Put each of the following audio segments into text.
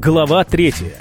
Глава третья.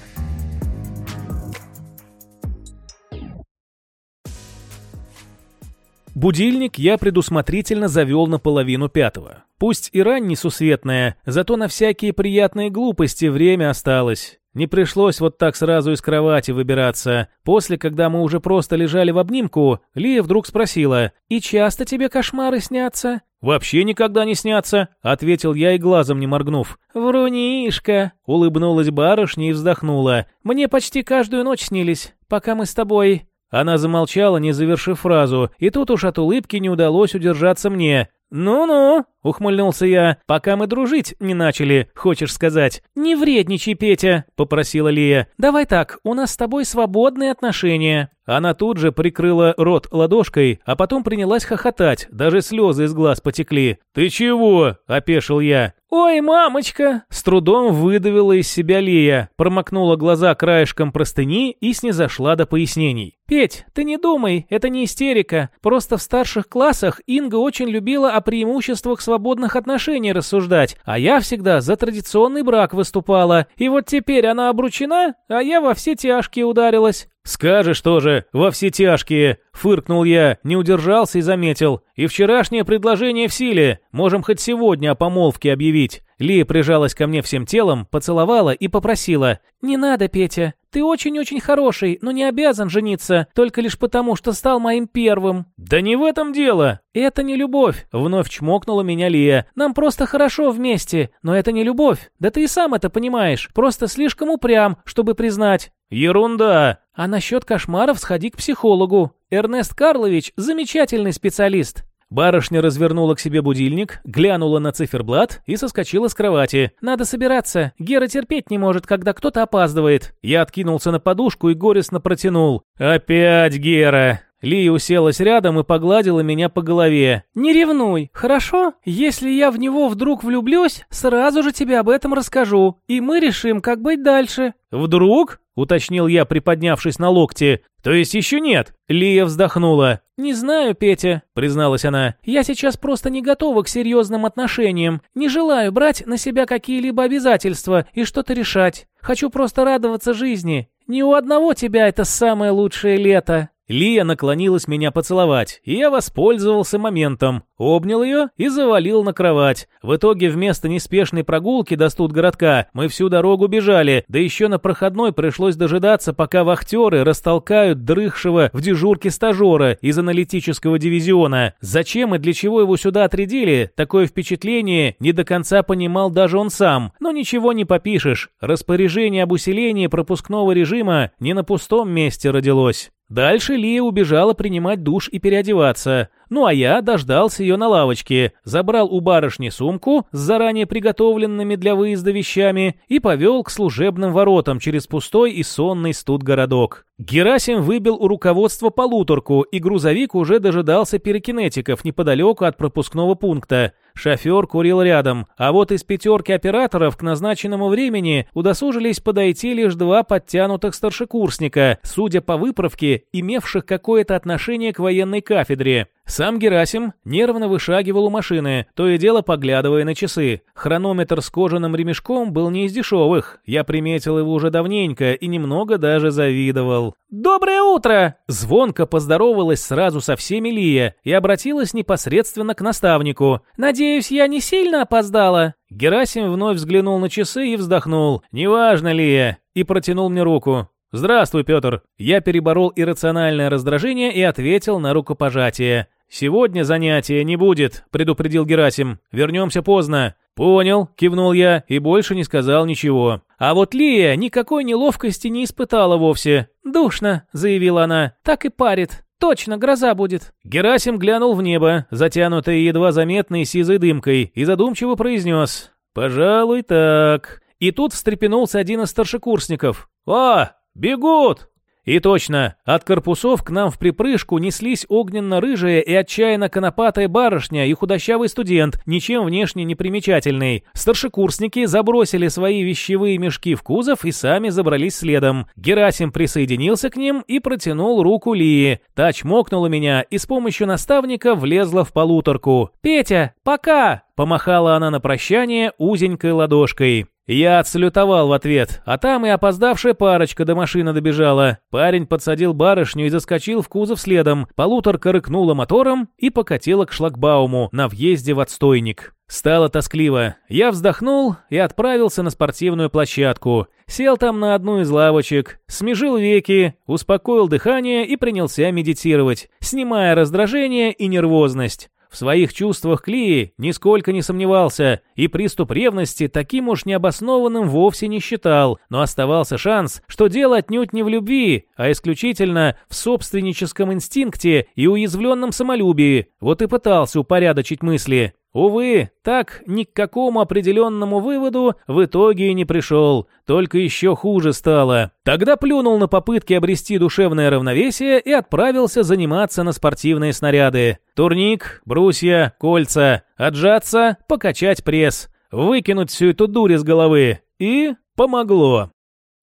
Будильник я предусмотрительно завел на половину пятого. Пусть и рань несусветная, зато на всякие приятные глупости время осталось. Не пришлось вот так сразу из кровати выбираться. После, когда мы уже просто лежали в обнимку, Лия вдруг спросила, «И часто тебе кошмары снятся?» «Вообще никогда не снятся», — ответил я и глазом не моргнув. «Врунишка», — улыбнулась барышня и вздохнула. «Мне почти каждую ночь снились, пока мы с тобой...» Она замолчала, не завершив фразу, и тут уж от улыбки не удалось удержаться мне. «Ну-ну», — ухмыльнулся я, — «пока мы дружить не начали, хочешь сказать». «Не вредничай, Петя», — попросила Лия. «Давай так, у нас с тобой свободные отношения». Она тут же прикрыла рот ладошкой, а потом принялась хохотать, даже слезы из глаз потекли. «Ты чего?» – опешил я. «Ой, мамочка!» С трудом выдавила из себя Лия, промокнула глаза краешком простыни и снизошла до пояснений. «Петь, ты не думай, это не истерика. Просто в старших классах Инга очень любила о преимуществах свободных отношений рассуждать, а я всегда за традиционный брак выступала. И вот теперь она обручена, а я во все тяжкие ударилась. «Скажешь тоже, во все тяжкие!» — фыркнул я, не удержался и заметил. «И вчерашнее предложение в силе. Можем хоть сегодня о помолвке объявить». Лия прижалась ко мне всем телом, поцеловала и попросила. «Не надо, Петя. Ты очень-очень хороший, но не обязан жениться, только лишь потому, что стал моим первым». «Да не в этом дело!» «Это не любовь», — вновь чмокнула меня Лия. «Нам просто хорошо вместе, но это не любовь. Да ты и сам это понимаешь, просто слишком упрям, чтобы признать». «Ерунда!» «А насчет кошмаров сходи к психологу. Эрнест Карлович – замечательный специалист». Барышня развернула к себе будильник, глянула на циферблат и соскочила с кровати. «Надо собираться. Гера терпеть не может, когда кто-то опаздывает». Я откинулся на подушку и горестно протянул. «Опять Гера!» Лия уселась рядом и погладила меня по голове. «Не ревнуй, хорошо? Если я в него вдруг влюблюсь, сразу же тебе об этом расскажу, и мы решим, как быть дальше». «Вдруг?» — уточнил я, приподнявшись на локте. «То есть еще нет?» Лия вздохнула. «Не знаю, Петя», — призналась она. «Я сейчас просто не готова к серьезным отношениям. Не желаю брать на себя какие-либо обязательства и что-то решать. Хочу просто радоваться жизни. Ни у одного тебя это самое лучшее лето». Лия наклонилась меня поцеловать, и я воспользовался моментом, обнял ее и завалил на кровать. В итоге вместо неспешной прогулки до студгородка мы всю дорогу бежали, да еще на проходной пришлось дожидаться, пока вахтеры растолкают дрыхшего в дежурке стажера из аналитического дивизиона. Зачем и для чего его сюда отрядили, такое впечатление не до конца понимал даже он сам. Но ничего не попишешь, распоряжение об усилении пропускного режима не на пустом месте родилось. Дальше Лия убежала принимать душ и переодеваться. Ну а я дождался ее на лавочке, забрал у барышни сумку с заранее приготовленными для выезда вещами и повел к служебным воротам через пустой и сонный студгородок. Герасим выбил у руководства полуторку, и грузовик уже дожидался перекинетиков неподалеку от пропускного пункта. Шофер курил рядом, а вот из пятерки операторов к назначенному времени удосужились подойти лишь два подтянутых старшекурсника, судя по выправке, имевших какое-то отношение к военной кафедре. Сам Герасим нервно вышагивал у машины, то и дело поглядывая на часы. Хронометр с кожаным ремешком был не из дешевых. Я приметил его уже давненько и немного даже завидовал. «Доброе утро!» Звонко поздоровалась сразу со всеми Лия и обратилась непосредственно к наставнику. «Надеюсь, я не сильно опоздала?» Герасим вновь взглянул на часы и вздохнул. «Неважно, Лия!» и протянул мне руку. «Здравствуй, Петр!» Я переборол иррациональное раздражение и ответил на рукопожатие. «Сегодня занятия не будет», — предупредил Герасим. «Вернемся поздно». «Понял», — кивнул я и больше не сказал ничего. А вот Лия никакой неловкости не испытала вовсе. «Душно», — заявила она, — «так и парит». Точно, гроза будет. Герасим глянул в небо, затянутое едва заметной сизой дымкой, и задумчиво произнес «Пожалуй, так». И тут встрепенулся один из старшекурсников. «О, бегут!» И точно, от корпусов к нам в припрыжку неслись огненно-рыжая и отчаянно конопатая барышня и худощавый студент, ничем внешне не примечательный. Старшекурсники забросили свои вещевые мешки в кузов и сами забрались следом. Герасим присоединился к ним и протянул руку Лии. Та чмокнула меня и с помощью наставника влезла в полуторку. «Петя, пока!» Помахала она на прощание узенькой ладошкой. Я отсалютовал в ответ, а там и опоздавшая парочка до машины добежала. Парень подсадил барышню и заскочил в кузов следом. Полуторка рыкнула мотором и покатила к шлагбауму на въезде в отстойник. Стало тоскливо. Я вздохнул и отправился на спортивную площадку. Сел там на одну из лавочек, смежил веки, успокоил дыхание и принялся медитировать, снимая раздражение и нервозность. В своих чувствах Клии нисколько не сомневался, и приступ ревности таким уж необоснованным вовсе не считал, но оставался шанс, что дело отнюдь не в любви, а исключительно в собственническом инстинкте и уязвленном самолюбии. Вот и пытался упорядочить мысли. Увы, так ни к какому определенному выводу в итоге не пришел, только еще хуже стало. Тогда плюнул на попытки обрести душевное равновесие и отправился заниматься на спортивные снаряды. Турник, брусья, кольца, отжаться, покачать пресс, выкинуть всю эту дурь из головы. И помогло.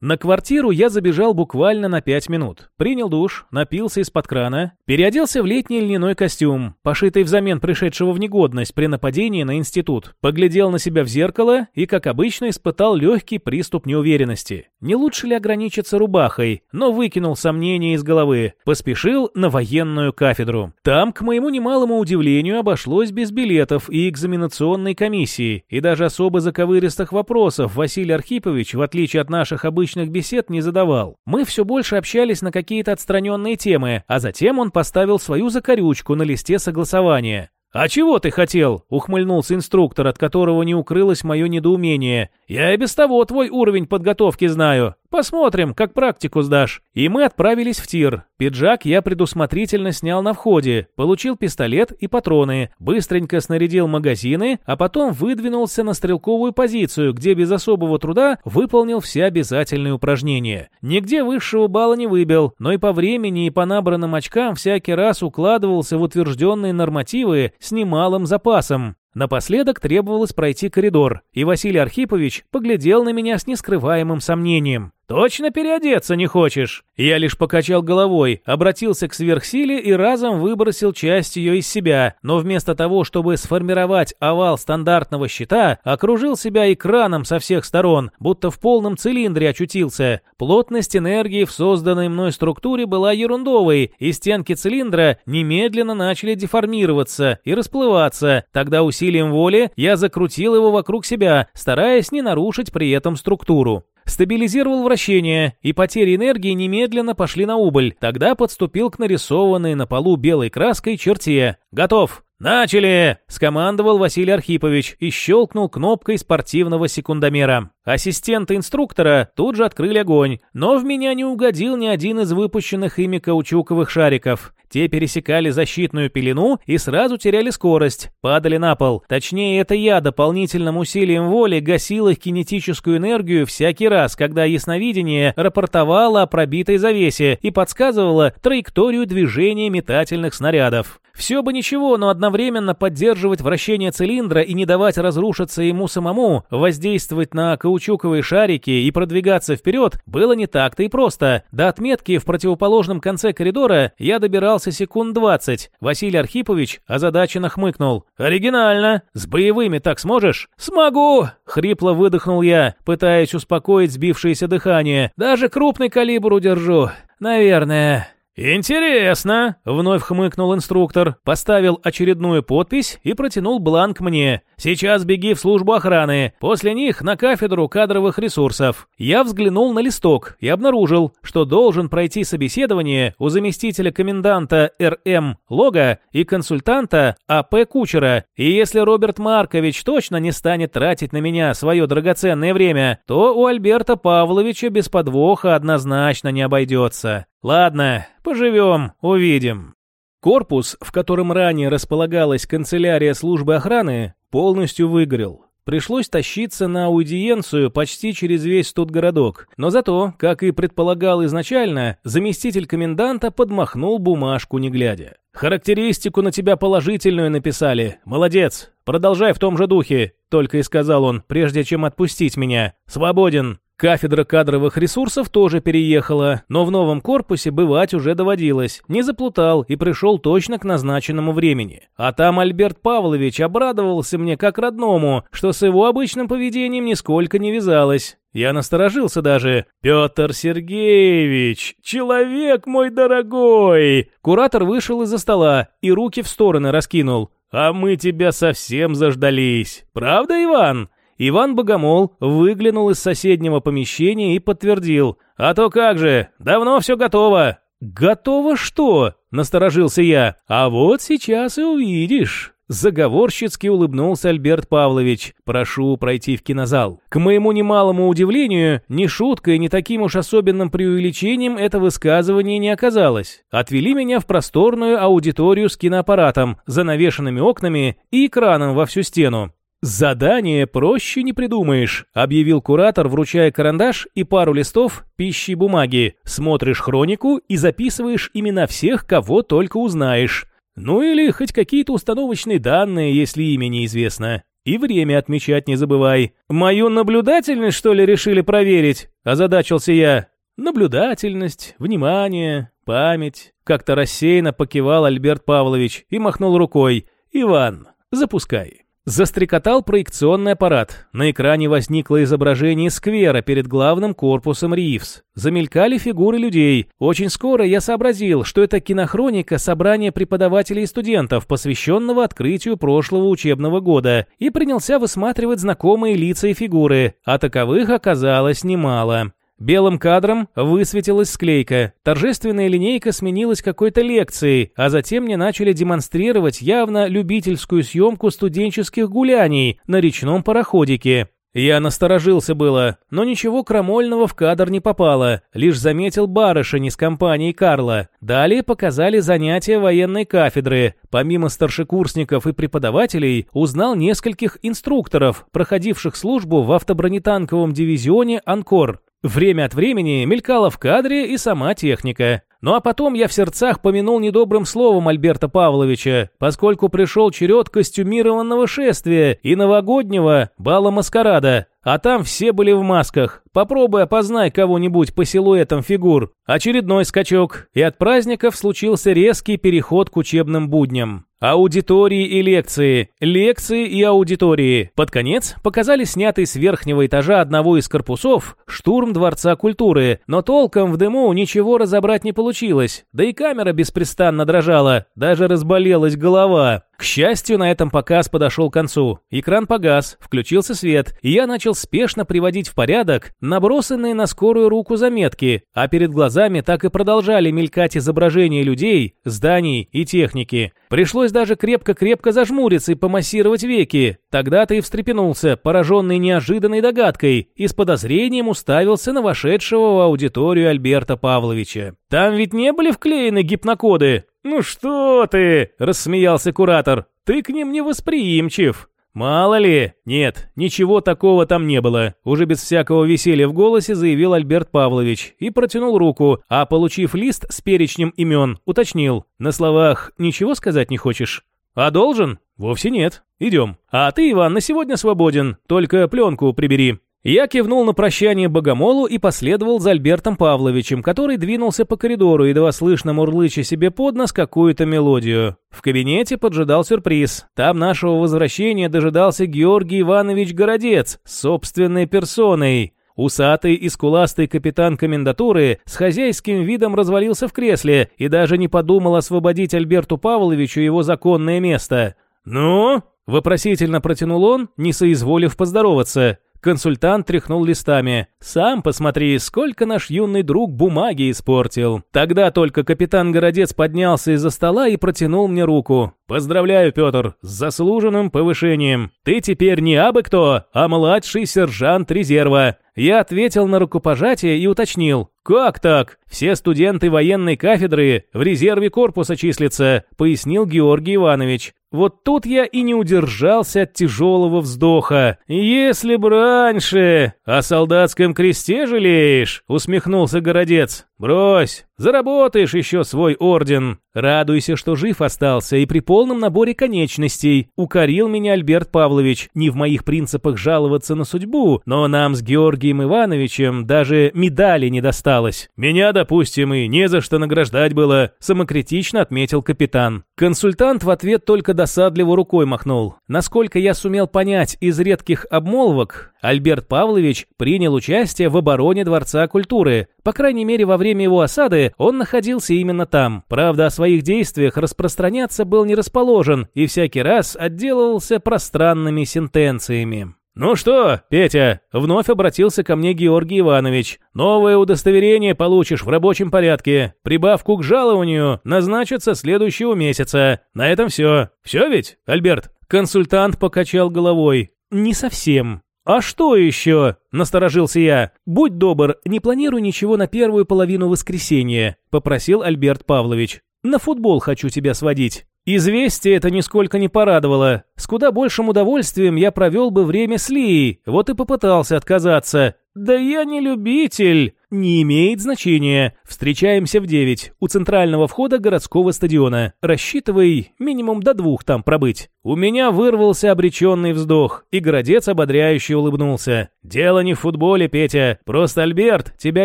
На квартиру я забежал буквально на пять минут. Принял душ, напился из-под крана, переоделся в летний льняной костюм, пошитый взамен пришедшего в негодность при нападении на институт. Поглядел на себя в зеркало и, как обычно, испытал легкий приступ неуверенности. Не лучше ли ограничиться рубахой, но выкинул сомнения из головы. Поспешил на военную кафедру. Там, к моему немалому удивлению, обошлось без билетов и экзаменационной комиссии, и даже особо заковыристых вопросов Василий Архипович, в отличие от наших обычных личных бесед не задавал. Мы все больше общались на какие-то отстраненные темы, а затем он поставил свою закорючку на листе согласования. «А чего ты хотел?» — ухмыльнулся инструктор, от которого не укрылось мое недоумение. «Я и без того твой уровень подготовки знаю. Посмотрим, как практику сдашь». И мы отправились в тир. Пиджак я предусмотрительно снял на входе, получил пистолет и патроны, быстренько снарядил магазины, а потом выдвинулся на стрелковую позицию, где без особого труда выполнил все обязательные упражнения. Нигде высшего балла не выбил, но и по времени и по набранным очкам всякий раз укладывался в утвержденные нормативы с немалым запасом. Напоследок требовалось пройти коридор, и Василий Архипович поглядел на меня с нескрываемым сомнением. «Точно переодеться не хочешь?» Я лишь покачал головой, обратился к сверхсиле и разом выбросил часть ее из себя, но вместо того, чтобы сформировать овал стандартного щита, окружил себя экраном со всех сторон, будто в полном цилиндре очутился. Плотность энергии в созданной мной структуре была ерундовой, и стенки цилиндра немедленно начали деформироваться и расплываться. Тогда усилием воли я закрутил его вокруг себя, стараясь не нарушить при этом структуру. Стабилизировал вращение, и потери энергии немедленно пошли на убыль. Тогда подступил к нарисованной на полу белой краской черте. «Готов!» «Начали!» – скомандовал Василий Архипович и щелкнул кнопкой спортивного секундомера. Ассистенты инструктора тут же открыли огонь, но в меня не угодил ни один из выпущенных ими каучуковых шариков. Те пересекали защитную пелену и сразу теряли скорость, падали на пол. Точнее, это я дополнительным усилием воли гасил их кинетическую энергию всякий раз, когда ясновидение рапортовало о пробитой завесе и подсказывало траекторию движения метательных снарядов. Все бы ничего, но одновременно поддерживать вращение цилиндра и не давать разрушиться ему самому, воздействовать на каучуковые шарики и продвигаться вперед было не так-то и просто. До отметки в противоположном конце коридора я добирался секунд 20. Василий Архипович озадаченно хмыкнул. «Оригинально! С боевыми так сможешь?» «Смогу!» — хрипло выдохнул я, пытаясь успокоить сбившееся дыхание. «Даже крупный калибр удержу. Наверное». «Интересно!» — вновь хмыкнул инструктор, поставил очередную подпись и протянул бланк мне. «Сейчас беги в службу охраны, после них на кафедру кадровых ресурсов». Я взглянул на листок и обнаружил, что должен пройти собеседование у заместителя коменданта РМ Лога и консультанта АП Кучера. И если Роберт Маркович точно не станет тратить на меня свое драгоценное время, то у Альберта Павловича без подвоха однозначно не обойдется. Ладно, поживем, увидим. Корпус, в котором ранее располагалась канцелярия службы охраны, полностью выгорел. Пришлось тащиться на аудиенцию почти через весь тот городок. Но зато, как и предполагал изначально, заместитель коменданта подмахнул бумажку не глядя. «Характеристику на тебя положительную написали. Молодец. Продолжай в том же духе», — только и сказал он, прежде чем отпустить меня. «Свободен». Кафедра кадровых ресурсов тоже переехала, но в новом корпусе бывать уже доводилось. Не заплутал и пришел точно к назначенному времени. А там Альберт Павлович обрадовался мне как родному, что с его обычным поведением нисколько не вязалось. Я насторожился даже. «Петр Сергеевич, человек мой дорогой!» Куратор вышел из-за стола и руки в стороны раскинул. «А мы тебя совсем заждались. Правда, Иван?» Иван Богомол выглянул из соседнего помещения и подтвердил. «А то как же, давно все готово». «Готово что?» – насторожился я. «А вот сейчас и увидишь». Заговорщицки улыбнулся Альберт Павлович. «Прошу пройти в кинозал». К моему немалому удивлению, ни шуткой, ни таким уж особенным преувеличением это высказывание не оказалось. Отвели меня в просторную аудиторию с киноаппаратом, занавешенными окнами и экраном во всю стену. «Задание проще не придумаешь», — объявил куратор, вручая карандаш и пару листов пищи бумаги. «Смотришь хронику и записываешь имена всех, кого только узнаешь. Ну или хоть какие-то установочные данные, если имя неизвестно. И время отмечать не забывай. Мою наблюдательность, что ли, решили проверить?» – озадачился я. «Наблюдательность, внимание, память». Как-то рассеянно покивал Альберт Павлович и махнул рукой. «Иван, запускай». Застрекотал проекционный аппарат. На экране возникло изображение сквера перед главным корпусом Ривз. Замелькали фигуры людей. Очень скоро я сообразил, что это кинохроника собрания преподавателей и студентов, посвященного открытию прошлого учебного года, и принялся высматривать знакомые лица и фигуры, а таковых оказалось немало. Белым кадром высветилась склейка. Торжественная линейка сменилась какой-то лекцией, а затем мне начали демонстрировать явно любительскую съемку студенческих гуляний на речном пароходике. Я насторожился было, но ничего крамольного в кадр не попало, лишь заметил барышень из компании Карла. Далее показали занятия военной кафедры. Помимо старшекурсников и преподавателей, узнал нескольких инструкторов, проходивших службу в автобронетанковом дивизионе «Анкор». Время от времени мелькала в кадре и сама техника. Ну а потом я в сердцах помянул недобрым словом Альберта Павловича, поскольку пришел черед костюмированного шествия и новогоднего бала маскарада, а там все были в масках. Попробуй опознай кого-нибудь по силуэтам фигур. Очередной скачок, и от праздников случился резкий переход к учебным будням. Аудитории и лекции, лекции и аудитории. Под конец показали снятый с верхнего этажа одного из корпусов штурм Дворца культуры, но толком в дыму ничего разобрать не получилось, да и камера беспрестанно дрожала, даже разболелась голова. К счастью, на этом показ подошел к концу. Экран погас, включился свет, и я начал спешно приводить в порядок набросанные на скорую руку заметки, а перед глазами так и продолжали мелькать изображения людей, зданий и техники. Пришлось даже крепко-крепко зажмуриться и помассировать веки. Тогда-то и встрепенулся, пораженный неожиданной догадкой, и с подозрением уставился на вошедшего в аудиторию Альберта Павловича. «Там ведь не были вклеены гипнокоды?» «Ну что ты!» – рассмеялся куратор. «Ты к ним не восприимчив!» «Мало ли! Нет, ничего такого там не было!» Уже без всякого веселья в голосе заявил Альберт Павлович и протянул руку, а, получив лист с перечнем имен, уточнил. «На словах ничего сказать не хочешь?» «А должен?» «Вовсе нет. Идем. А ты, Иван, на сегодня свободен. Только пленку прибери». Я кивнул на прощание Богомолу и последовал за Альбертом Павловичем, который двинулся по коридору, едва слышно мурлыча себе под нос какую-то мелодию. В кабинете поджидал сюрприз. Там нашего возвращения дожидался Георгий Иванович Городец, собственной персоной. Усатый и скуластый капитан комендатуры с хозяйским видом развалился в кресле и даже не подумал освободить Альберту Павловичу его законное место. «Ну?» – вопросительно протянул он, не соизволив поздороваться. Консультант тряхнул листами. «Сам посмотри, сколько наш юный друг бумаги испортил». Тогда только капитан Городец поднялся из-за стола и протянул мне руку. «Поздравляю, Петр, с заслуженным повышением. Ты теперь не абы кто, а младший сержант резерва». Я ответил на рукопожатие и уточнил. «Как так? Все студенты военной кафедры в резерве корпуса числятся», пояснил Георгий Иванович. Вот тут я и не удержался от тяжелого вздоха. «Если бы раньше...» «О солдатском кресте жалеешь?» — усмехнулся Городец. «Брось, Заработаешь еще свой орден. Радуйся, что жив остался и при полном наборе конечностей. Укорил меня Альберт Павлович. Не в моих принципах жаловаться на судьбу, но нам с Георгием Ивановичем даже медали не досталось. Меня, допустим, и не за что награждать было, самокритично отметил капитан. Консультант в ответ только досадливо рукой махнул. Насколько я сумел понять из редких обмолвок, Альберт Павлович принял участие в обороне Дворца культуры. По крайней мере, во время его осады он находился именно там. Правда, о своих действиях распространяться был не расположен и всякий раз отделывался пространными сентенциями. «Ну что, Петя?» — вновь обратился ко мне Георгий Иванович. «Новое удостоверение получишь в рабочем порядке. Прибавку к жалованию назначится следующего месяца. На этом все. Все ведь, Альберт?» Консультант покачал головой. «Не совсем. «А что еще?» – насторожился я. «Будь добр, не планируй ничего на первую половину воскресенья», – попросил Альберт Павлович. «На футбол хочу тебя сводить». Известие это нисколько не порадовало. С куда большим удовольствием я провел бы время с Лией, вот и попытался отказаться. «Да я не любитель!» «Не имеет значения. Встречаемся в девять у центрального входа городского стадиона. Рассчитывай минимум до двух там пробыть». У меня вырвался обреченный вздох, и городец ободряюще улыбнулся. «Дело не в футболе, Петя. Просто Альберт тебя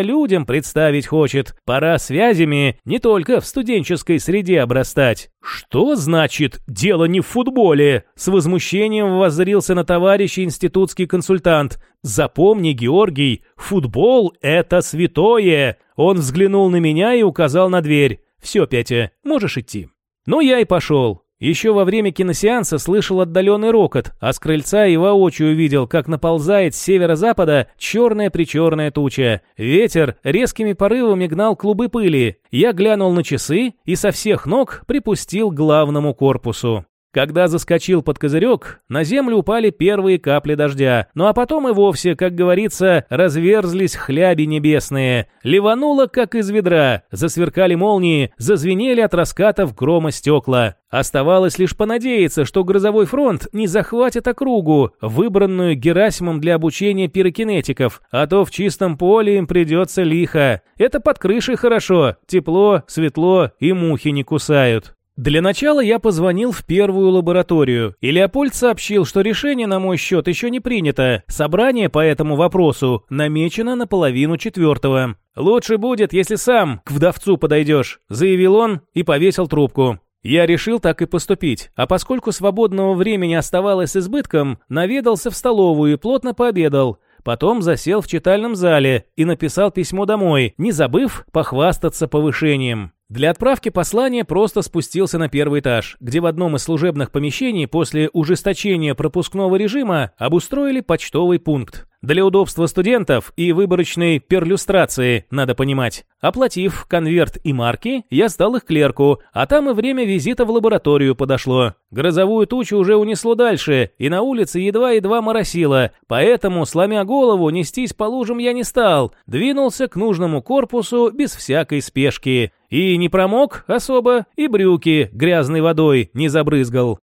людям представить хочет. Пора связями не только в студенческой среде обрастать». «Что значит «дело не в футболе»?» С возмущением воззрился на товарища институтский консультант. «Запомни, Георгий, футбол – это святое!» Он взглянул на меня и указал на дверь. «Все, Петя, можешь идти». Ну, я и пошел. Еще во время киносеанса слышал отдаленный рокот, а с крыльца и воочию видел, как наползает с северо-запада черная-причерная туча. Ветер резкими порывами гнал клубы пыли. Я глянул на часы и со всех ног припустил к главному корпусу. Когда заскочил под козырек, на землю упали первые капли дождя, ну а потом и вовсе, как говорится, разверзлись хляби небесные. Ливануло, как из ведра, засверкали молнии, зазвенели от раскатов грома стекла. Оставалось лишь понадеяться, что грозовой фронт не захватит округу, выбранную Герасимом для обучения пирокинетиков, а то в чистом поле им придется лихо. Это под крышей хорошо, тепло, светло и мухи не кусают. Для начала я позвонил в первую лабораторию, и Леопольд сообщил, что решение на мой счет еще не принято. Собрание по этому вопросу намечено на половину четвертого. «Лучше будет, если сам к вдовцу подойдешь», — заявил он и повесил трубку. Я решил так и поступить, а поскольку свободного времени оставалось избытком, наведался в столовую и плотно пообедал. Потом засел в читальном зале и написал письмо домой, не забыв похвастаться повышением. Для отправки послания просто спустился на первый этаж, где в одном из служебных помещений после ужесточения пропускного режима обустроили почтовый пункт. Для удобства студентов и выборочной перлюстрации, надо понимать. Оплатив конверт и марки, я сдал их клерку, а там и время визита в лабораторию подошло. Грозовую тучу уже унесло дальше, и на улице едва-едва моросило, поэтому, сломя голову, нестись по лужам я не стал, двинулся к нужному корпусу без всякой спешки. И не промок особо, и брюки грязной водой не забрызгал.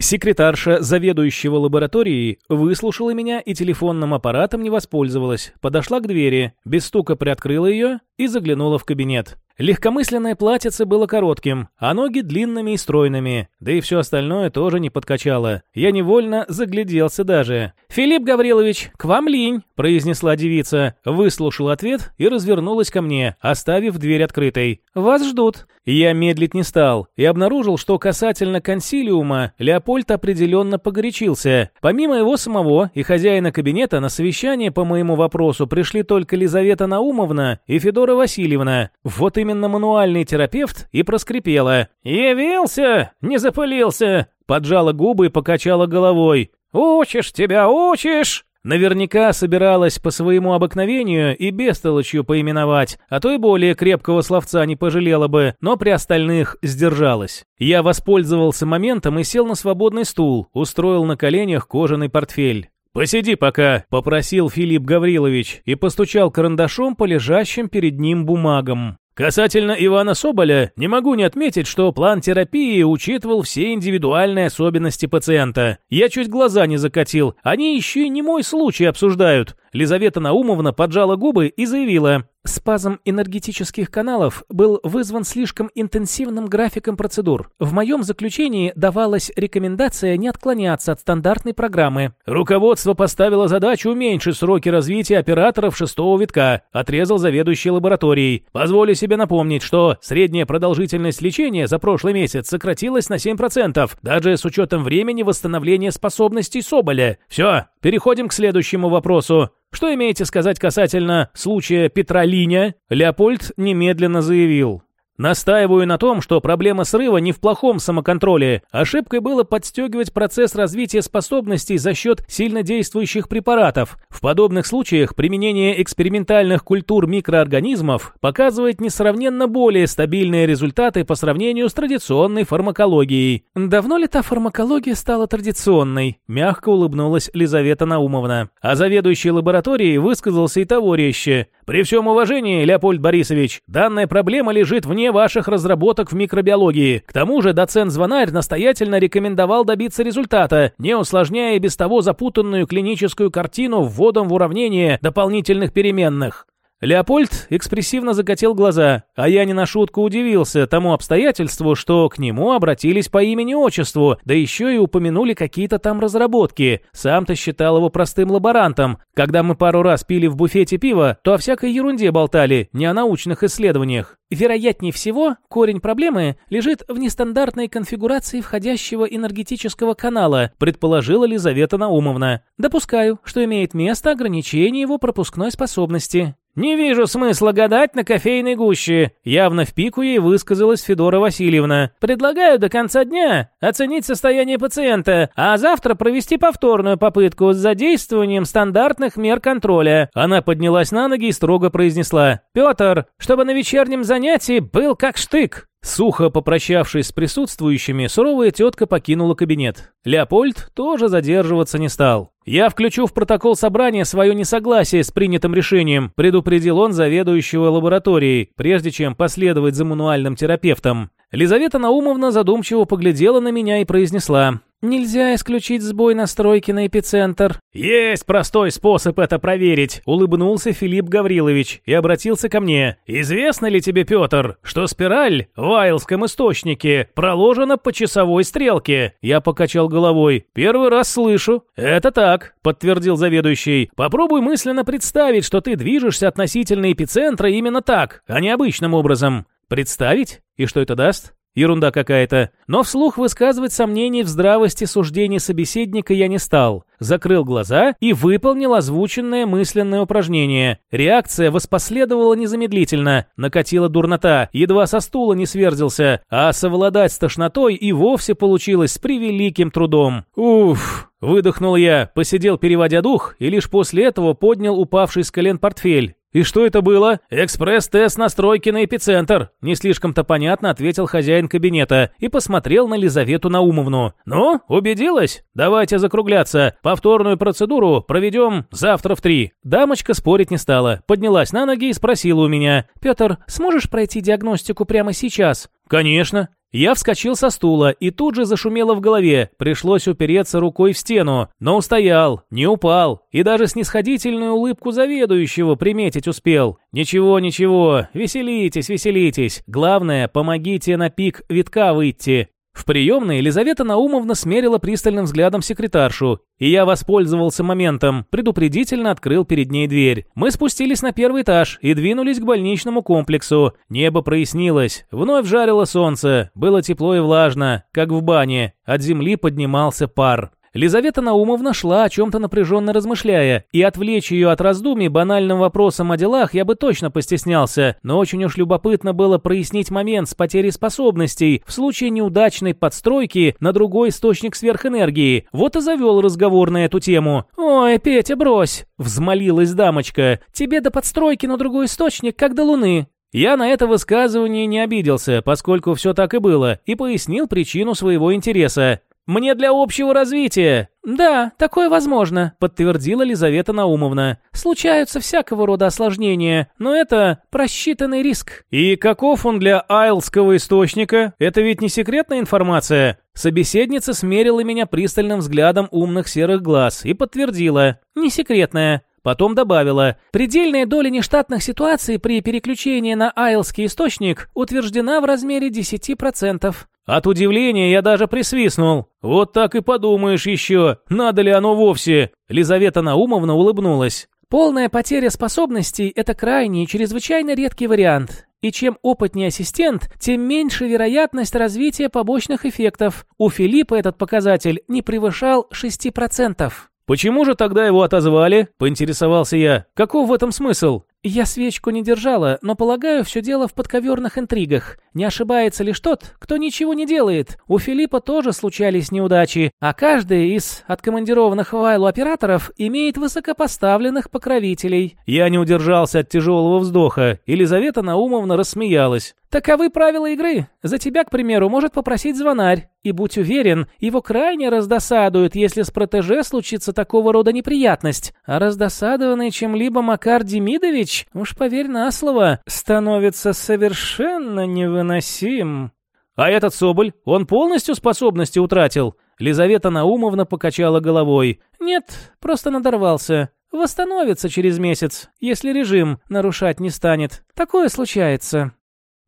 Секретарша заведующего лабораторией выслушала меня и телефонным аппаратом не воспользовалась. Подошла к двери, без стука приоткрыла ее и заглянула в кабинет. Легкомысленное платьице было коротким, а ноги длинными и стройными, да и все остальное тоже не подкачало. Я невольно загляделся даже. «Филипп Гаврилович, к вам линь!» – произнесла девица. Выслушал ответ и развернулась ко мне, оставив дверь открытой. «Вас ждут». Я медлить не стал и обнаружил, что касательно консилиума Леопольд определенно погорячился. Помимо его самого и хозяина кабинета на совещание по моему вопросу пришли только Лизавета Наумовна и Федора Васильевна. Вот именно мануальный терапевт и проскрипела. «Явился, не запылился!» Поджала губы и покачала головой. «Учишь тебя, учишь!» Наверняка собиралась по своему обыкновению и бестолочью поименовать, а то и более крепкого словца не пожалела бы, но при остальных сдержалась. Я воспользовался моментом и сел на свободный стул, устроил на коленях кожаный портфель. «Посиди пока», — попросил Филипп Гаврилович и постучал карандашом по лежащим перед ним бумагам. Касательно Ивана Соболя, не могу не отметить, что план терапии учитывал все индивидуальные особенности пациента. Я чуть глаза не закатил, они еще и не мой случай обсуждают. Лизавета Наумовна поджала губы и заявила, Спазм энергетических каналов был вызван слишком интенсивным графиком процедур. В моем заключении давалась рекомендация не отклоняться от стандартной программы. Руководство поставило задачу уменьшить сроки развития операторов шестого витка, отрезал заведующий лабораторией. Позволю себе напомнить, что средняя продолжительность лечения за прошлый месяц сократилась на 7%, даже с учетом времени восстановления способностей Соболя. Все, переходим к следующему вопросу. Что имеете сказать касательно случая Петра Линя? Леопольд немедленно заявил. Настаиваю на том, что проблема срыва не в плохом самоконтроле. Ошибкой было подстегивать процесс развития способностей за счет сильно действующих препаратов. В подобных случаях применение экспериментальных культур микроорганизмов показывает несравненно более стабильные результаты по сравнению с традиционной фармакологией. Давно ли та фармакология стала традиционной? Мягко улыбнулась Лизавета Наумовна. А заведующий лабораторией высказался и того резче. При всем уважении, Леопольд Борисович, данная проблема лежит вне ваших разработок в микробиологии. К тому же доцент Звонарь настоятельно рекомендовал добиться результата, не усложняя без того запутанную клиническую картину вводом в уравнение дополнительных переменных. Леопольд экспрессивно закатил глаза, а я не на шутку удивился тому обстоятельству, что к нему обратились по имени-отчеству, да еще и упомянули какие-то там разработки. Сам-то считал его простым лаборантом. Когда мы пару раз пили в буфете пиво, то о всякой ерунде болтали, не о научных исследованиях. Вероятнее всего, корень проблемы лежит в нестандартной конфигурации входящего энергетического канала, предположила Лизавета Наумовна. Допускаю, что имеет место ограничение его пропускной способности. «Не вижу смысла гадать на кофейной гуще», — явно в пику ей высказалась Федора Васильевна. «Предлагаю до конца дня оценить состояние пациента, а завтра провести повторную попытку с задействованием стандартных мер контроля». Она поднялась на ноги и строго произнесла. «Петр, чтобы на вечернем занятии был как штык». Сухо попрощавшись с присутствующими, суровая тетка покинула кабинет. Леопольд тоже задерживаться не стал. «Я включу в протокол собрания свое несогласие с принятым решением», предупредил он заведующего лабораторией, прежде чем последовать за мануальным терапевтом. Лизавета Наумовна задумчиво поглядела на меня и произнесла. «Нельзя исключить сбой настройки на эпицентр». «Есть простой способ это проверить», — улыбнулся Филипп Гаврилович и обратился ко мне. «Известно ли тебе, Петр, что спираль в Айлском источнике проложена по часовой стрелке?» Я покачал головой. «Первый раз слышу». «Это так», — подтвердил заведующий. «Попробуй мысленно представить, что ты движешься относительно эпицентра именно так, а не обычным образом». «Представить? И что это даст?» Ерунда какая-то. Но вслух высказывать сомнений в здравости суждений собеседника я не стал. Закрыл глаза и выполнил озвученное мысленное упражнение. Реакция воспоследовала незамедлительно. Накатила дурнота, едва со стула не сверзился, а совладать с тошнотой и вовсе получилось с превеликим трудом. Уф, выдохнул я, посидел переводя дух и лишь после этого поднял упавший с колен портфель. «И что это было?» «Экспресс-тест настройки на эпицентр», — не слишком-то понятно ответил хозяин кабинета и посмотрел на Лизавету Наумовну. «Ну, убедилась? Давайте закругляться. Повторную процедуру проведем завтра в три». Дамочка спорить не стала, поднялась на ноги и спросила у меня. «Петр, сможешь пройти диагностику прямо сейчас?» «Конечно». Я вскочил со стула и тут же зашумело в голове, пришлось упереться рукой в стену, но устоял, не упал, и даже снисходительную улыбку заведующего приметить успел. Ничего, ничего, веселитесь, веселитесь, главное, помогите на пик витка выйти. В приемной Елизавета Наумовна смерила пристальным взглядом секретаршу, и я воспользовался моментом, предупредительно открыл перед ней дверь. Мы спустились на первый этаж и двинулись к больничному комплексу. Небо прояснилось, вновь жарило солнце, было тепло и влажно, как в бане, от земли поднимался пар. Лизавета Наумовна шла о чем-то напряженно размышляя, и отвлечь ее от раздумий банальным вопросом о делах я бы точно постеснялся, но очень уж любопытно было прояснить момент с потерей способностей в случае неудачной подстройки на другой источник сверхэнергии. Вот и завел разговор на эту тему. «Ой, Петя, брось!» — взмолилась дамочка. «Тебе до подстройки на другой источник, как до Луны». Я на это высказывание не обиделся, поскольку все так и было, и пояснил причину своего интереса. Мне для общего развития». «Да, такое возможно», — подтвердила Лизавета Наумовна. «Случаются всякого рода осложнения, но это просчитанный риск». «И каков он для айлского источника? Это ведь не секретная информация?» Собеседница смерила меня пристальным взглядом умных серых глаз и подтвердила. «Не секретная. Потом добавила, предельная доля нештатных ситуаций при переключении на айлский источник утверждена в размере 10%. От удивления я даже присвистнул. Вот так и подумаешь еще, надо ли оно вовсе. Лизавета Наумовна улыбнулась. Полная потеря способностей – это крайний и чрезвычайно редкий вариант. И чем опытнее ассистент, тем меньше вероятность развития побочных эффектов. У Филиппа этот показатель не превышал 6%. «Почему же тогда его отозвали?» – поинтересовался я. «Каков в этом смысл?» «Я свечку не держала, но полагаю, все дело в подковерных интригах. Не ошибается лишь тот, кто ничего не делает. У Филиппа тоже случались неудачи, а каждый из откомандированных в Айлу операторов имеет высокопоставленных покровителей». Я не удержался от тяжелого вздоха. Елизавета Наумовна рассмеялась. Таковы правила игры. За тебя, к примеру, может попросить звонарь. И будь уверен, его крайне раздосадует, если с протеже случится такого рода неприятность. А раздосадованный чем-либо Макар Демидович, уж поверь на слово, становится совершенно невыносим. А этот Соболь, он полностью способности утратил? Лизавета Наумовна покачала головой. Нет, просто надорвался. Восстановится через месяц, если режим нарушать не станет. Такое случается.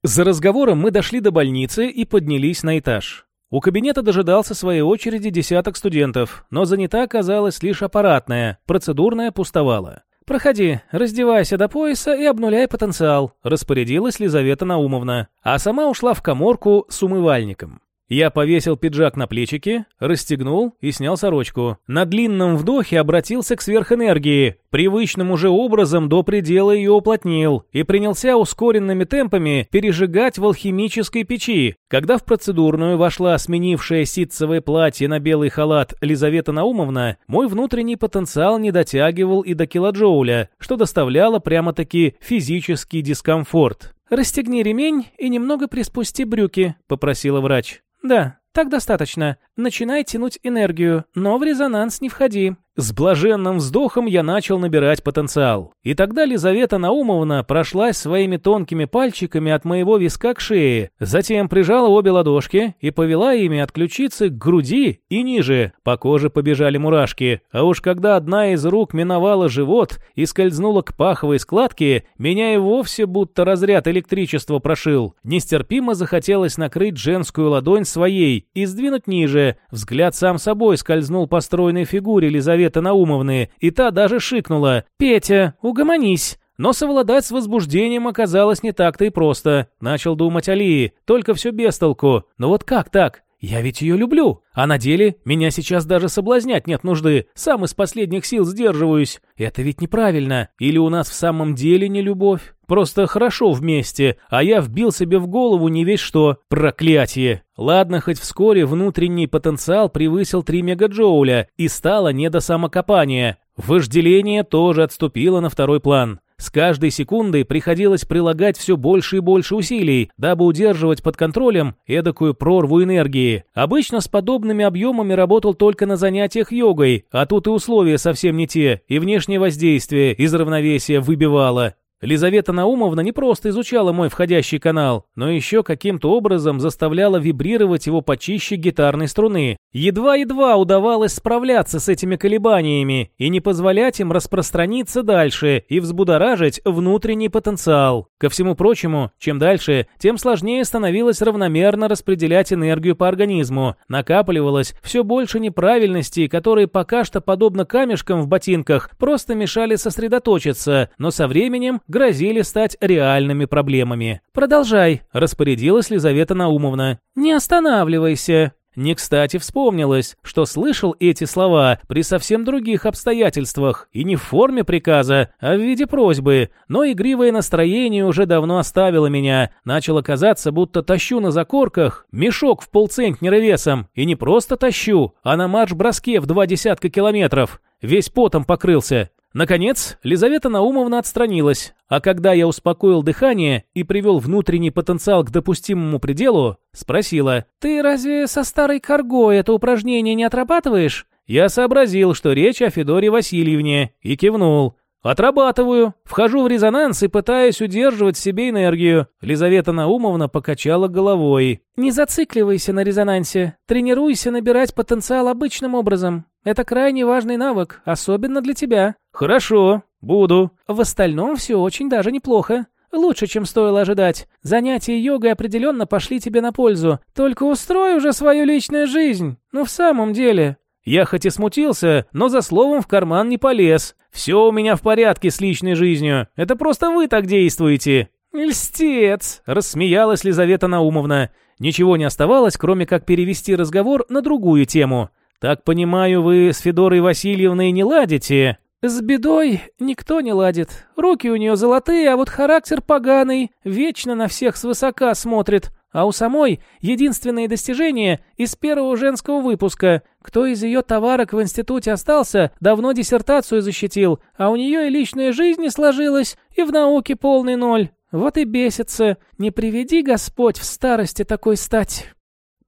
За разговором мы дошли до больницы и поднялись на этаж. У кабинета дожидался своей очереди десяток студентов, но занята оказалась лишь аппаратная, процедурная пустовала. «Проходи, раздевайся до пояса и обнуляй потенциал», – распорядилась Лизавета Наумовна, а сама ушла в коморку с умывальником. Я повесил пиджак на плечики, расстегнул и снял сорочку. На длинном вдохе обратился к сверхэнергии, привычным уже образом до предела ее уплотнил и принялся ускоренными темпами пережигать в алхимической печи. Когда в процедурную вошла сменившая ситцевое платье на белый халат Лизавета Наумовна, мой внутренний потенциал не дотягивал и до килоджоуля, что доставляло прямо-таки физический дискомфорт. «Расстегни ремень и немного приспусти брюки», — попросила врач. «Да, так достаточно. Начинай тянуть энергию, но в резонанс не входи. С блаженным вздохом я начал набирать потенциал. И тогда Лизавета Наумовна прошлась своими тонкими пальчиками от моего виска к шее, затем прижала обе ладошки и повела ими от ключицы к груди и ниже. По коже побежали мурашки, а уж когда одна из рук миновала живот и скользнула к паховой складке, меня и вовсе будто разряд электричества прошил. Нестерпимо захотелось накрыть женскую ладонь своей и сдвинуть ниже. Взгляд сам собой скользнул по стройной фигуре Лизаветы Наумовны, и та даже шикнула. «Петя, угомонись!» Но совладать с возбуждением оказалось не так-то и просто. Начал думать Алии, только все без толку. Но вот как так? Я ведь ее люблю. А на деле меня сейчас даже соблазнять нет нужды. Сам из последних сил сдерживаюсь. Это ведь неправильно. Или у нас в самом деле не любовь? Просто хорошо вместе, а я вбил себе в голову не весь что. Проклятие. Ладно, хоть вскоре внутренний потенциал превысил 3 мегаджоуля и стало не до самокопания. Вожделение тоже отступило на второй план. С каждой секундой приходилось прилагать все больше и больше усилий, дабы удерживать под контролем эдакую прорву энергии. Обычно с подобными объемами работал только на занятиях йогой, а тут и условия совсем не те, и внешнее воздействие из равновесия выбивало. Лизавета Наумовна не просто изучала мой входящий канал, но еще каким-то образом заставляла вибрировать его почище гитарной струны. Едва-едва удавалось справляться с этими колебаниями и не позволять им распространиться дальше и взбудоражить внутренний потенциал. Ко всему прочему, чем дальше, тем сложнее становилось равномерно распределять энергию по организму. Накапливалось все больше неправильностей, которые пока что, подобно камешкам в ботинках, просто мешали сосредоточиться, но со временем грозили стать реальными проблемами. «Продолжай», — распорядилась Лизавета Наумовна. «Не останавливайся». Не кстати вспомнилось, что слышал эти слова при совсем других обстоятельствах, и не в форме приказа, а в виде просьбы, но игривое настроение уже давно оставило меня, начало казаться, будто тащу на закорках мешок в полцентнера весом, и не просто тащу, а на марш-броске в два десятка километров, весь потом покрылся. Наконец, Лизавета Наумовна отстранилась, а когда я успокоил дыхание и привел внутренний потенциал к допустимому пределу, спросила, «Ты разве со старой коргой это упражнение не отрабатываешь?» Я сообразил, что речь о Федоре Васильевне, и кивнул. «Отрабатываю. Вхожу в резонанс и пытаюсь удерживать в себе энергию». Лизавета Наумовна покачала головой. «Не зацикливайся на резонансе. Тренируйся набирать потенциал обычным образом. Это крайне важный навык, особенно для тебя». «Хорошо, буду». «В остальном все очень даже неплохо. Лучше, чем стоило ожидать. Занятия йогой определенно пошли тебе на пользу. Только устрой уже свою личную жизнь. Ну, в самом деле». Я хоть и смутился, но за словом в карман не полез. Все у меня в порядке с личной жизнью. Это просто вы так действуете. «Льстец!» – рассмеялась Лизавета Наумовна. Ничего не оставалось, кроме как перевести разговор на другую тему. «Так понимаю, вы с Федорой Васильевной не ладите?» «С бедой никто не ладит. Руки у нее золотые, а вот характер поганый. Вечно на всех свысока смотрит. А у самой единственные достижения из первого женского выпуска. Кто из ее товарок в институте остался, давно диссертацию защитил, а у нее и личная жизнь не сложилась, и в науке полный ноль. Вот и бесится. Не приведи Господь в старости такой стать».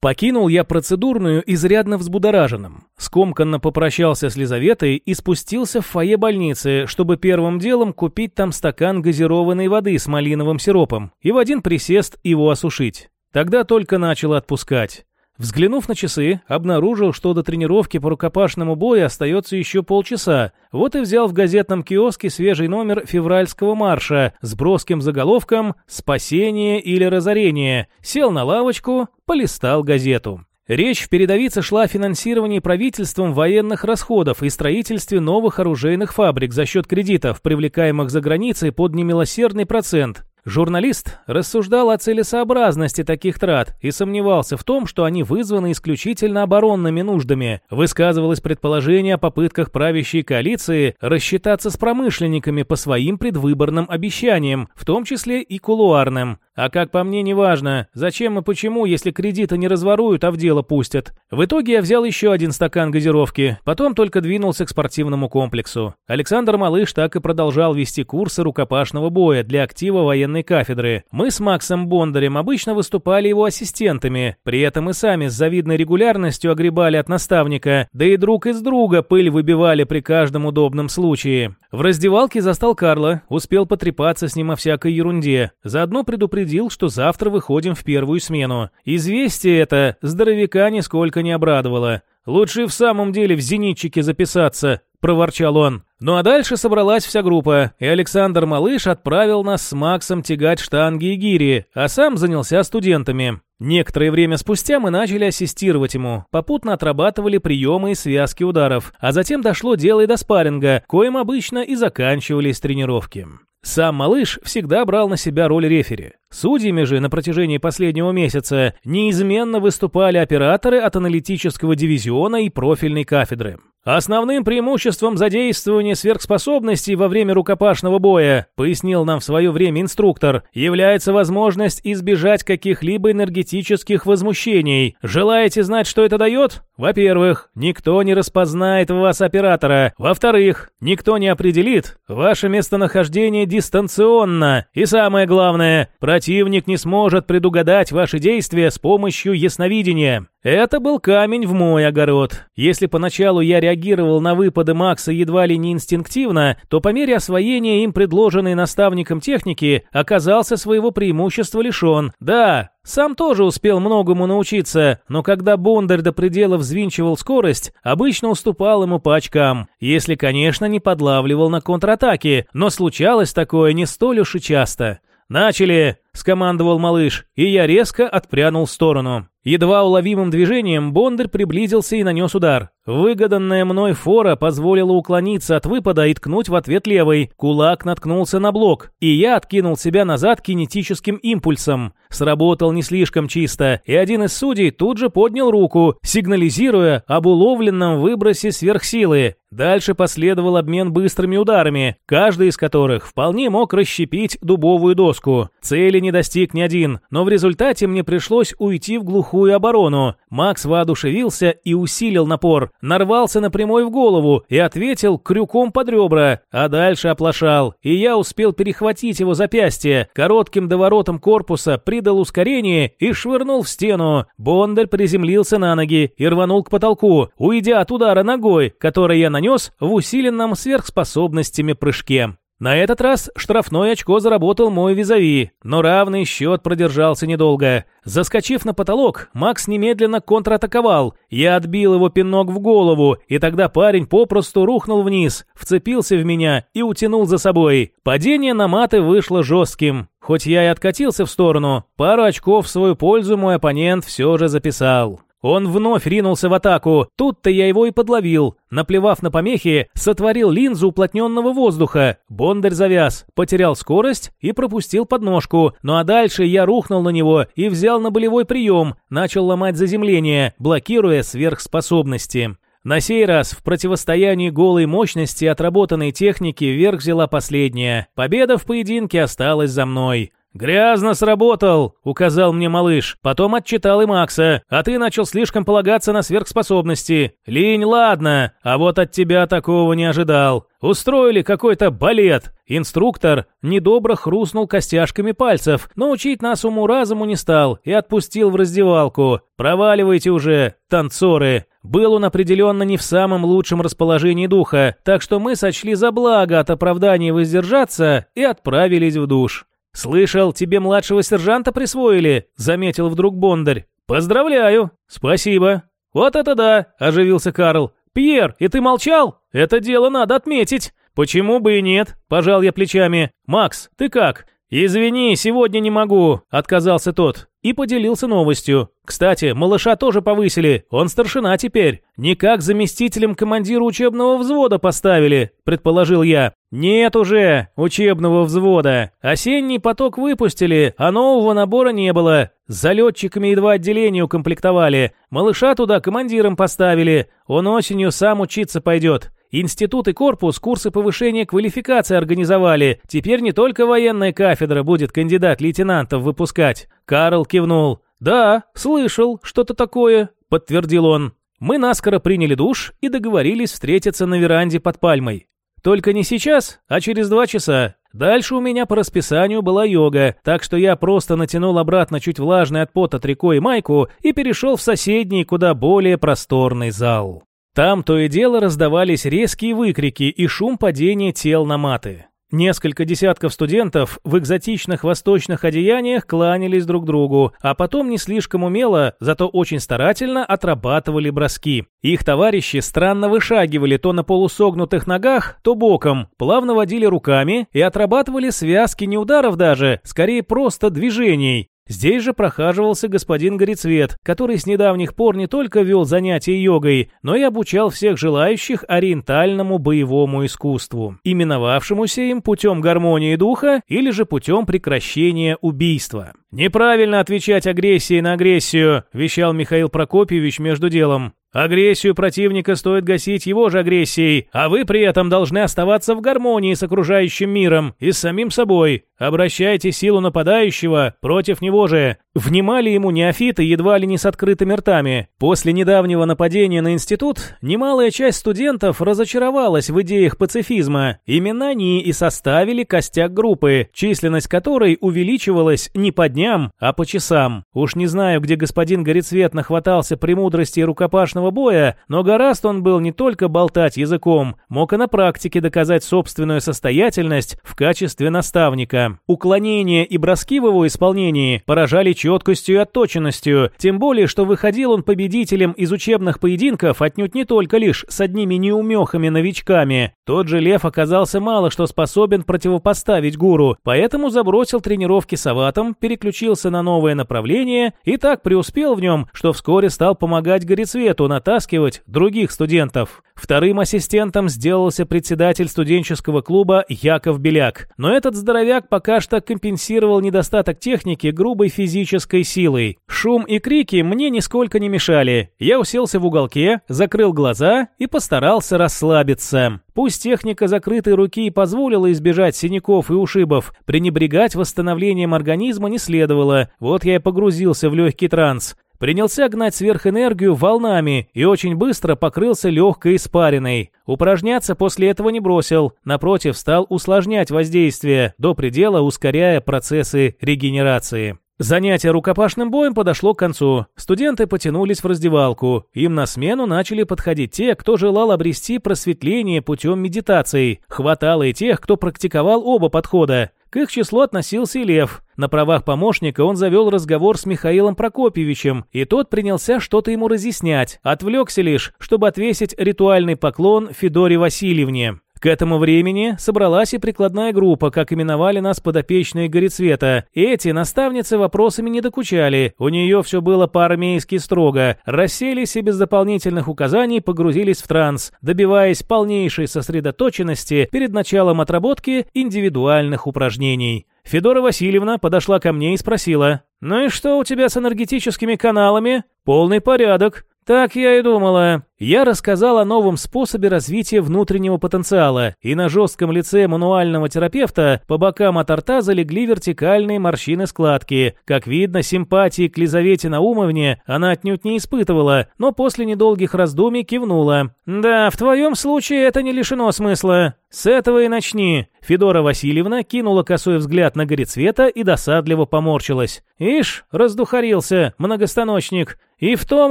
Покинул я процедурную изрядно взбудораженным. Скомканно попрощался с Лизаветой и спустился в фойе больницы, чтобы первым делом купить там стакан газированной воды с малиновым сиропом и в один присест его осушить. Тогда только начал отпускать. Взглянув на часы, обнаружил, что до тренировки по рукопашному бою остается еще полчаса. Вот и взял в газетном киоске свежий номер февральского марша с броским заголовком «Спасение или разорение». Сел на лавочку, полистал газету. Речь в передовице шла о финансировании правительством военных расходов и строительстве новых оружейных фабрик за счет кредитов, привлекаемых за границей под немилосердный процент. Журналист рассуждал о целесообразности таких трат и сомневался в том, что они вызваны исключительно оборонными нуждами. Высказывалось предположение о попытках правящей коалиции рассчитаться с промышленниками по своим предвыборным обещаниям, в том числе и кулуарным. А как по мне, неважно, зачем и почему, если кредиты не разворуют, а в дело пустят. В итоге я взял еще один стакан газировки, потом только двинулся к спортивному комплексу. Александр Малыш так и продолжал вести курсы рукопашного боя для актива военной кафедры. Мы с Максом Бондарем обычно выступали его ассистентами, при этом и сами с завидной регулярностью огребали от наставника, да и друг из друга пыль выбивали при каждом удобном случае. В раздевалке застал Карла, успел потрепаться с ним о всякой ерунде, заодно предупредил предупредил, что завтра выходим в первую смену. Известие это здоровяка нисколько не обрадовало. «Лучше в самом деле в зенитчике записаться», – проворчал он. Ну а дальше собралась вся группа, и Александр Малыш отправил нас с Максом тягать штанги и гири, а сам занялся студентами. Некоторое время спустя мы начали ассистировать ему, попутно отрабатывали приемы и связки ударов, а затем дошло дело и до спарринга, коим обычно и заканчивались тренировки. Сам малыш всегда брал на себя роль рефери. Судьями же на протяжении последнего месяца неизменно выступали операторы от аналитического дивизиона и профильной кафедры. Основным преимуществом задействования сверхспособностей во время рукопашного боя, пояснил нам в свое время инструктор, является возможность избежать каких-либо энергетических возмущений. Желаете знать, что это дает? Во-первых, никто не распознает в вас оператора. Во-вторых, никто не определит ваше местонахождение дистанционно. И самое главное, противник не сможет предугадать ваши действия с помощью ясновидения. Это был камень в мой огород. Если поначалу я реагировал на выпады Макса едва ли не инстинктивно, то по мере освоения им предложенной наставником техники оказался своего преимущества лишен. Да, сам тоже успел многому научиться, но когда Бондарь до предела взвинчивал скорость, обычно уступал ему по очкам, если, конечно, не подлавливал на контратаке, но случалось такое не столь уж и часто. «Начали!» – скомандовал малыш, и я резко отпрянул в сторону. Едва уловимым движением Бондарь приблизился и нанес удар. Выгоданная мной фора позволила уклониться от выпада и ткнуть в ответ левой. Кулак наткнулся на блок, и я откинул себя назад кинетическим импульсом. Сработал не слишком чисто, и один из судей тут же поднял руку, сигнализируя об уловленном выбросе сверхсилы. Дальше последовал обмен быстрыми ударами, каждый из которых вполне мог расщепить дубовую доску. Цели не достиг ни один, но в результате мне пришлось уйти в глухую глухую оборону. Макс воодушевился и усилил напор, нарвался на прямой в голову и ответил крюком под ребра, а дальше оплошал, и я успел перехватить его запястье, коротким доворотом корпуса придал ускорение и швырнул в стену. Бондарь приземлился на ноги и рванул к потолку, уйдя от удара ногой, который я нанес в усиленном сверхспособностями прыжке. На этот раз штрафное очко заработал мой визави, но равный счет продержался недолго. Заскочив на потолок, Макс немедленно контратаковал. Я отбил его пинок в голову, и тогда парень попросту рухнул вниз, вцепился в меня и утянул за собой. Падение на маты вышло жестким. Хоть я и откатился в сторону, пару очков в свою пользу мой оппонент все же записал. Он вновь ринулся в атаку. Тут-то я его и подловил. Наплевав на помехи, сотворил линзу уплотненного воздуха. Бондарь завяз, потерял скорость и пропустил подножку. Ну а дальше я рухнул на него и взял на болевой прием. Начал ломать заземление, блокируя сверхспособности. На сей раз в противостоянии голой мощности отработанной техники вверх взяла последняя. Победа в поединке осталась за мной. «Грязно сработал», — указал мне малыш. Потом отчитал и Макса. «А ты начал слишком полагаться на сверхспособности. Линь, ладно, а вот от тебя такого не ожидал. Устроили какой-то балет. Инструктор недобро хрустнул костяшками пальцев, но учить нас уму-разуму не стал и отпустил в раздевалку. Проваливайте уже, танцоры. Был он определенно не в самом лучшем расположении духа, так что мы сочли за благо от оправдания воздержаться и отправились в душ. «Слышал, тебе младшего сержанта присвоили», — заметил вдруг Бондарь. «Поздравляю». «Спасибо». «Вот это да», — оживился Карл. «Пьер, и ты молчал? Это дело надо отметить». «Почему бы и нет?» – пожал я плечами. «Макс, ты как?» «Извини, сегодня не могу», – отказался тот. И поделился новостью. «Кстати, малыша тоже повысили, он старшина теперь. Никак заместителем командира учебного взвода поставили», – предположил я. «Нет уже учебного взвода. Осенний поток выпустили, а нового набора не было. С залетчиками едва отделение укомплектовали. Малыша туда командиром поставили. Он осенью сам учиться пойдет. Институт и корпус курсы повышения квалификации организовали. Теперь не только военная кафедра будет кандидат лейтенантов выпускать. Карл кивнул. «Да, слышал, что-то такое», — подтвердил он. Мы наскоро приняли душ и договорились встретиться на веранде под пальмой. Только не сейчас, а через два часа. Дальше у меня по расписанию была йога, так что я просто натянул обратно чуть влажный от пота трико и майку и перешел в соседний, куда более просторный зал. Там то и дело раздавались резкие выкрики и шум падения тел на маты. Несколько десятков студентов в экзотичных восточных одеяниях кланялись друг другу, а потом не слишком умело, зато очень старательно отрабатывали броски. Их товарищи странно вышагивали то на полусогнутых ногах, то боком, плавно водили руками и отрабатывали связки не ударов даже, скорее просто движений, Здесь же прохаживался господин Горецвет, который с недавних пор не только вел занятия йогой, но и обучал всех желающих ориентальному боевому искусству, именовавшемуся им путем гармонии духа или же путем прекращения убийства. «Неправильно отвечать агрессией на агрессию», – вещал Михаил Прокопьевич между делом. Агрессию противника стоит гасить его же агрессией, а вы при этом должны оставаться в гармонии с окружающим миром и с самим собой. Обращайте силу нападающего против него же. Внимали ему неофиты едва ли не с открытыми ртами. После недавнего нападения на институт немалая часть студентов разочаровалась в идеях пацифизма. Именно они и составили костяк группы, численность которой увеличивалась не по дням, а по часам. Уж не знаю, где господин Горецвет нахватался премудрости рукопашного боя, но гораст он был не только болтать языком, мог и на практике доказать собственную состоятельность в качестве наставника. Уклонения и броски в его исполнении поражали четкостью и отточенностью, тем более, что выходил он победителем из учебных поединков отнюдь не только лишь с одними неумехами-новичками. Тот же Лев оказался мало что способен противопоставить гуру, поэтому забросил тренировки с Аватом, переключился на новое направление и так преуспел в нем, что вскоре стал помогать Горецвету натаскивать других студентов. Вторым ассистентом сделался председатель студенческого клуба Яков Беляк. Но этот здоровяк пока что компенсировал недостаток техники грубой физической силой. Шум и крики мне нисколько не мешали. Я уселся в уголке, закрыл глаза и постарался расслабиться. Пусть техника закрытой руки позволила избежать синяков и ушибов, пренебрегать восстановлением организма не следовало. Вот я и погрузился в легкий транс. Принялся гнать сверхэнергию волнами и очень быстро покрылся легкой испариной. Упражняться после этого не бросил, напротив, стал усложнять воздействие, до предела ускоряя процессы регенерации. Занятие рукопашным боем подошло к концу. Студенты потянулись в раздевалку. Им на смену начали подходить те, кто желал обрести просветление путем медитации. Хватало и тех, кто практиковал оба подхода. К их числу относился и Лев. На правах помощника он завел разговор с Михаилом Прокопьевичем, и тот принялся что-то ему разъяснять. Отвлекся лишь, чтобы отвесить ритуальный поклон Федоре Васильевне. К этому времени собралась и прикладная группа, как именовали нас подопечные Горецвета. Эти наставницы вопросами не докучали, у нее все было по-армейски строго. Расселись и без дополнительных указаний погрузились в транс, добиваясь полнейшей сосредоточенности перед началом отработки индивидуальных упражнений. Федора Васильевна подошла ко мне и спросила, «Ну и что у тебя с энергетическими каналами?» «Полный порядок. «Так я и думала. Я рассказал о новом способе развития внутреннего потенциала, и на жестком лице мануального терапевта по бокам от рта залегли вертикальные морщины-складки. Как видно, симпатии к Лизавете Наумовне она отнюдь не испытывала, но после недолгих раздумий кивнула. «Да, в твоем случае это не лишено смысла. С этого и начни». Федора Васильевна кинула косой взгляд на горецвета и досадливо поморщилась. «Ишь, раздухарился, многостаночник. И в том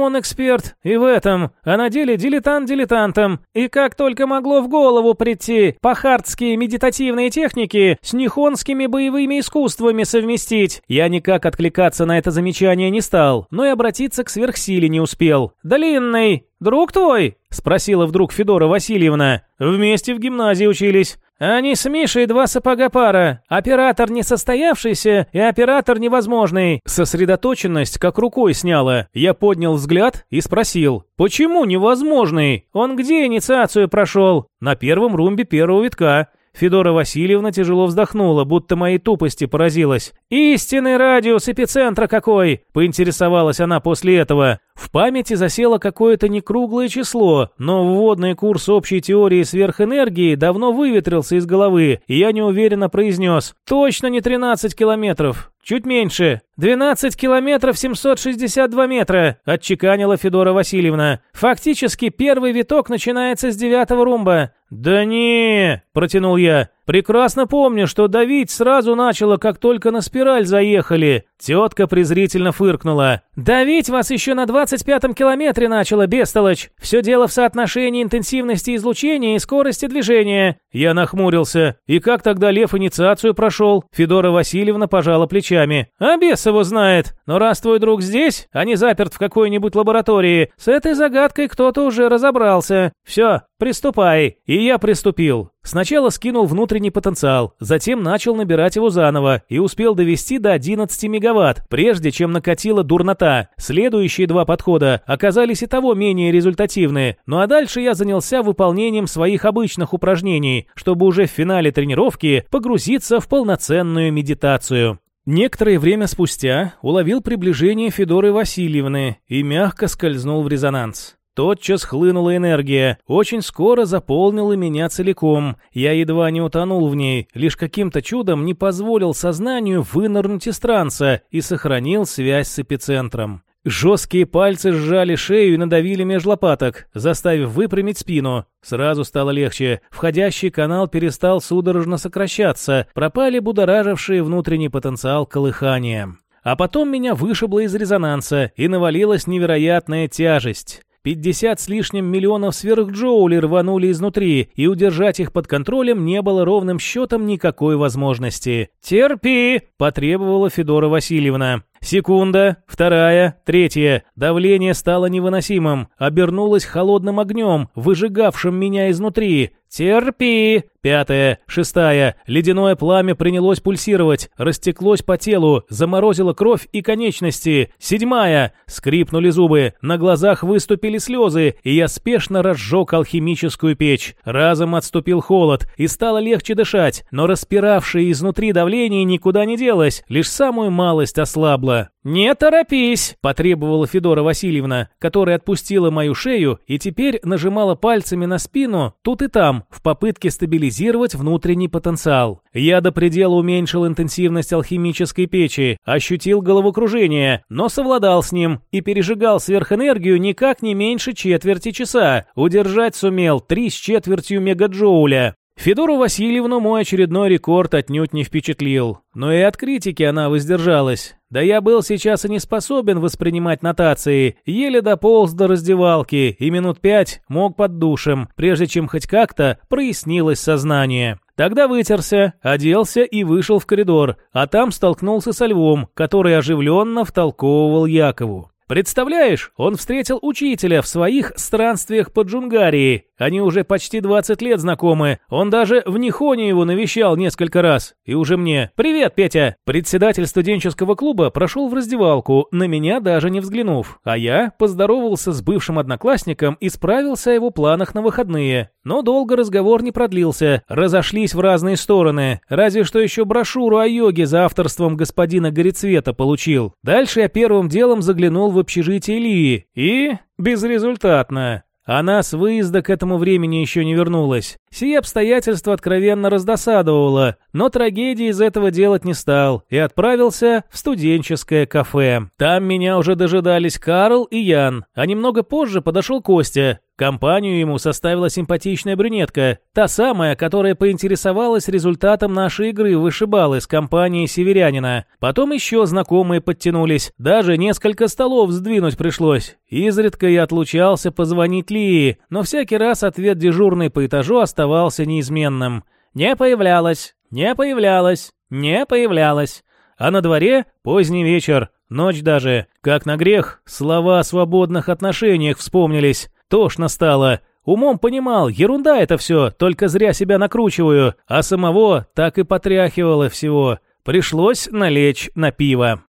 он эксперт, и в этом, а на деле дилетант дилетантом. И как только могло в голову прийти пахардские медитативные техники с нихонскими боевыми искусствами совместить. Я никак откликаться на это замечание не стал, но и обратиться к сверхсиле не успел. «Длинный, друг твой?» — спросила вдруг Федора Васильевна. «Вместе в гимназии учились. Они с Мишей два сапога пара. Оператор несостоявшийся и оператор невозможный. Сосредоточенность как рукой сняла. Я поднял взгляд и спросил, почему невозможный? Он где инициацию прошел? На первом румбе первого витка. Федора Васильевна тяжело вздохнула, будто моей тупости поразилась. «Истинный радиус эпицентра какой!» – поинтересовалась она после этого. В памяти засело какое-то некруглое число, но вводный курс общей теории сверхэнергии давно выветрился из головы, и я неуверенно произнес «Точно не 13 километров, чуть меньше». «12 километров 762 метра», — отчеканила Федора Васильевна. «Фактически первый виток начинается с девятого румба». «Да не», — протянул я. «Прекрасно помню, что давить сразу начало, как только на спираль заехали». Тетка презрительно фыркнула. «Давить вас еще на двадцать пятом километре начало, бестолочь. Все дело в соотношении интенсивности излучения и скорости движения». Я нахмурился. «И как тогда Лев инициацию прошел?» Федора Васильевна пожала плечами. «А бес его знает. Но раз твой друг здесь, а не заперт в какой-нибудь лаборатории, с этой загадкой кто-то уже разобрался. Все, приступай». И я приступил. Сначала скинул внутренний потенциал, затем начал набирать его заново и успел довести до 11 мегаватт, прежде чем накатила дурнота. Следующие два подхода оказались и того менее результативны, ну а дальше я занялся выполнением своих обычных упражнений, чтобы уже в финале тренировки погрузиться в полноценную медитацию. Некоторое время спустя уловил приближение Федоры Васильевны и мягко скользнул в резонанс. Тотчас хлынула энергия, очень скоро заполнила меня целиком. Я едва не утонул в ней, лишь каким-то чудом не позволил сознанию вынырнуть из транса и сохранил связь с эпицентром. Жесткие пальцы сжали шею и надавили меж лопаток, заставив выпрямить спину. Сразу стало легче. Входящий канал перестал судорожно сокращаться, пропали будоражившие внутренний потенциал колыхания. А потом меня вышибло из резонанса, и навалилась невероятная тяжесть. 50 с лишним миллионов сверхджоулей рванули изнутри, и удержать их под контролем не было ровным счетом никакой возможности. «Терпи!» – потребовала Федора Васильевна. Секунда, вторая, третья. Давление стало невыносимым, обернулось холодным огнем, выжигавшим меня изнутри. «Терпи!» Пятая, шестая. Ледяное пламя принялось пульсировать, растеклось по телу, заморозило кровь и конечности. Седьмая. Скрипнули зубы, на глазах выступили слезы, и я спешно разжег алхимическую печь. Разом отступил холод, и стало легче дышать, но распиравшее изнутри давление никуда не делось, лишь самую малость ослабло. «Не торопись!» – потребовала Федора Васильевна, которая отпустила мою шею и теперь нажимала пальцами на спину тут и там, в попытке стабилизировать внутренний потенциал. Я до предела уменьшил интенсивность алхимической печи, ощутил головокружение, но совладал с ним и пережигал сверхэнергию никак не меньше четверти часа. Удержать сумел 3 с четвертью мегаджоуля. Федору Васильевну мой очередной рекорд отнюдь не впечатлил. Но и от критики она воздержалась. Да я был сейчас и не способен воспринимать нотации, еле дополз до раздевалки и минут пять мог под душем, прежде чем хоть как-то прояснилось сознание. Тогда вытерся, оделся и вышел в коридор, а там столкнулся со львом, который оживленно втолковывал Якову. Представляешь, он встретил учителя в своих странствиях по Джунгарии. Они уже почти 20 лет знакомы. Он даже в Нихоне его навещал несколько раз. И уже мне «Привет, Петя!» Председатель студенческого клуба прошел в раздевалку, на меня даже не взглянув. А я поздоровался с бывшим одноклассником и справился о его планах на выходные. Но долго разговор не продлился. Разошлись в разные стороны. Разве что еще брошюру о йоге за авторством господина Горецвета получил. Дальше я первым делом заглянул в общежитие Лии. И безрезультатно. Она с выезда к этому времени еще не вернулась. Сие обстоятельство откровенно раздосадовало, но трагедии из этого делать не стал и отправился в студенческое кафе. Там меня уже дожидались Карл и Ян, а немного позже подошел Костя. Компанию ему составила симпатичная брюнетка, та самая, которая поинтересовалась результатом нашей игры вышибалы с компанией северянина. Потом еще знакомые подтянулись, даже несколько столов сдвинуть пришлось. Изредка я отлучался позвонить Лии, но всякий раз ответ дежурный по этажу оставался неизменным. Не появлялась, не появлялась, не появлялась. А на дворе поздний вечер, ночь даже. Как на грех, слова о свободных отношениях вспомнились. Тошно стало. Умом понимал, ерунда это все, только зря себя накручиваю, а самого так и потряхивало всего. Пришлось налечь на пиво.